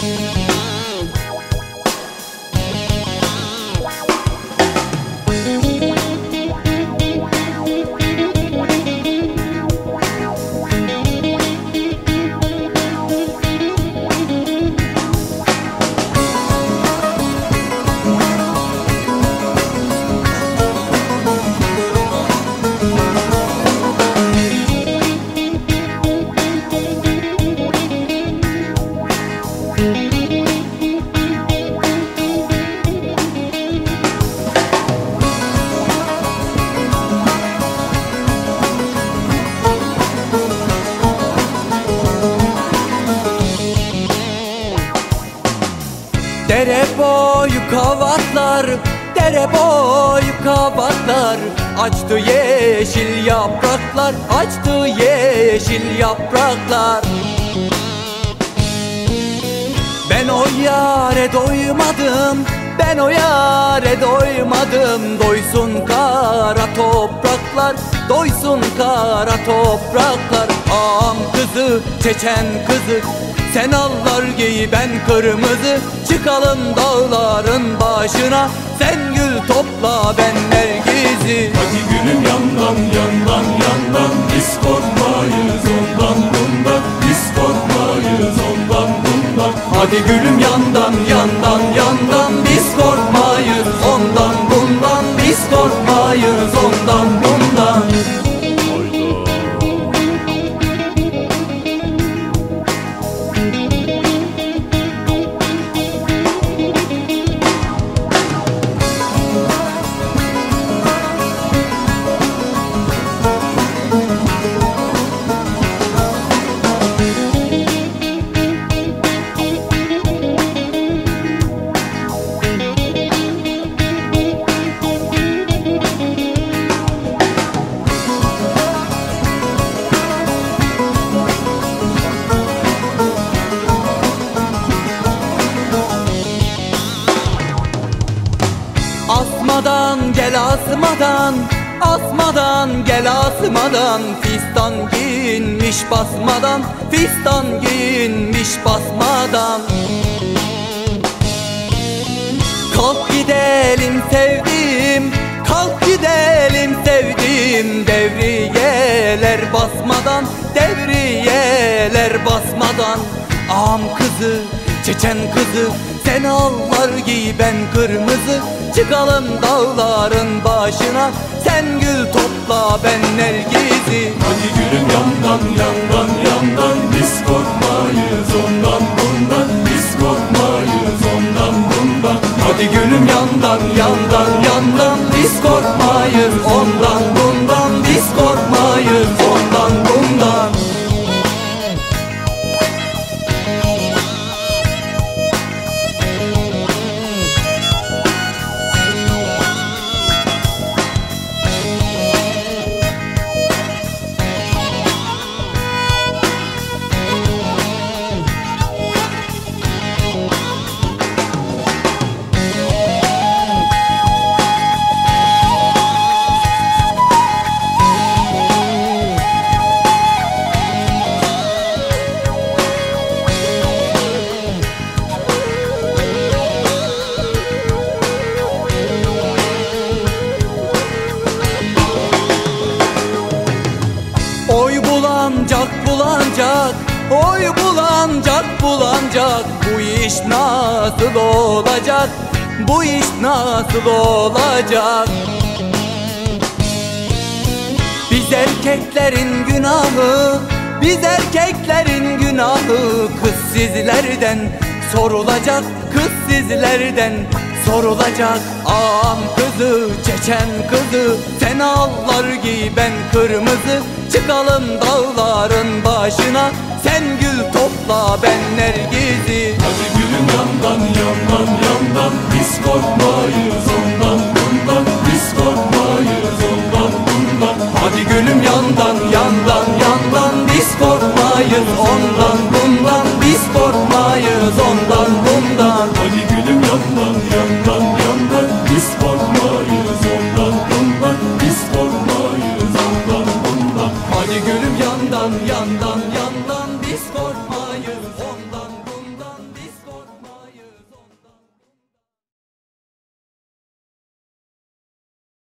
Dere boyu kavatlar, dere boyu kavatlar. Açtı yeşil yapraklar, açtı yeşil yapraklar. Ben o yare doymadım, ben o yare doymadım. Doysun kara topraklar, doysun kara topraklar Ağam kızı, çeçen kızı. Sen allar giy ben kırmızı. Çıkalım dağların başına. Sen gül topla ben nergizi. Hadi gülüm yandan yandan yandan. Biz korkmayız ondan bundan. Biz korkmayız ondan bundan. Hadi gülüm yandan yandan yandan. Biz korkmayız ondan bundan. Biz korkmayız ondan asmadan Asmadan gel asmadan Fistan giyinmiş basmadan Fistan giyinmiş basmadan. Kalk gidelim sevdiğim Kalk gidelim sevdiğim Devriyeler basmadan Devriyeler basmadan. Ağam kızı, çeçen kızı Sen allar giy ben kırmızı. Çıkalım dağların başına Sen gül topla ben nergizi. Hadi gülüm yandan yandan yandan Biz korkmayız ondan Oy bulancak bulancak Bu iş nasıl olacak? Bu iş nasıl olacak? Biz erkeklerin günahı Biz erkeklerin günahı. Kız sizlerden sorulacak Kız sizlerden sorulacak. Ağam kızı, çeçen kızı Sen allar giy ben kırmızı. Çıkalım dağların başına sen gül topla ben nergizi. Hadi gülüm yandan yandan yandan Biz korkmayız ondan bundan Biz korkmayız ondan bundan. Hadi gülüm yandan yandan yandan Biz korkmayız ondan bundan Biz korkmayız ondan bundan. Hadi gülüm yandan yandan yandan Biz korkmayız ondan bundan Biz korkmayız ondan bundan. Hadi gülüm yandan yandan yandan biz korkmayız.